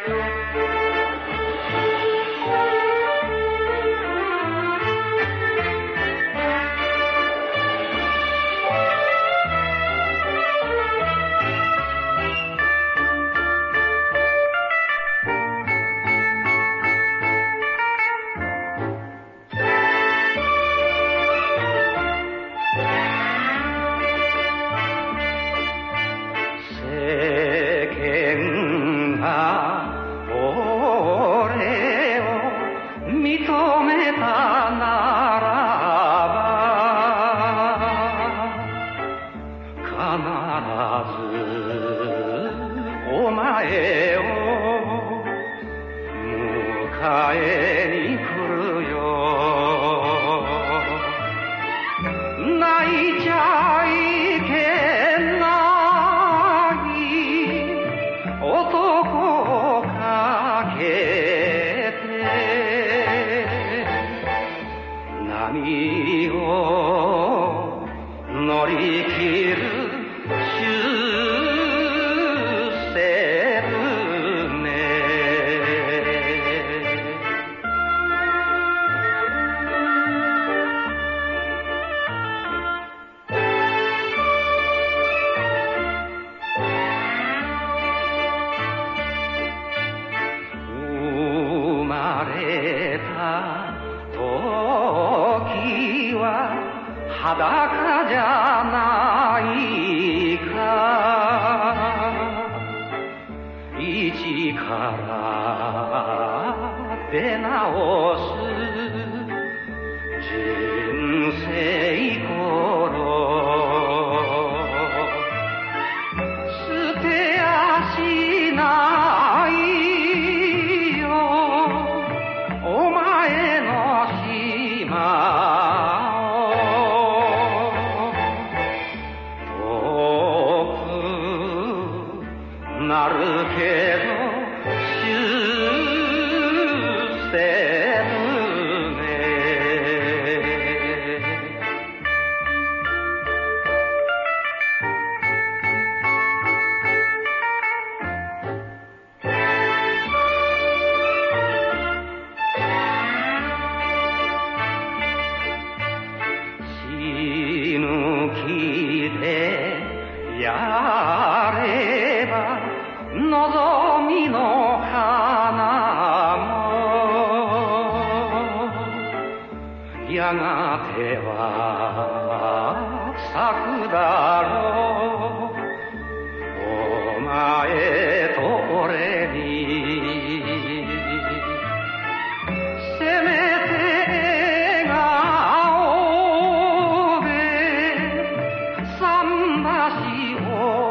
Yeah. 必ずお前を迎えに来る করে 裸じゃないか。一から出直す。அருகே 望みの花もやがては咲くだろう。お前と俺にせめて笑顔で桟橋を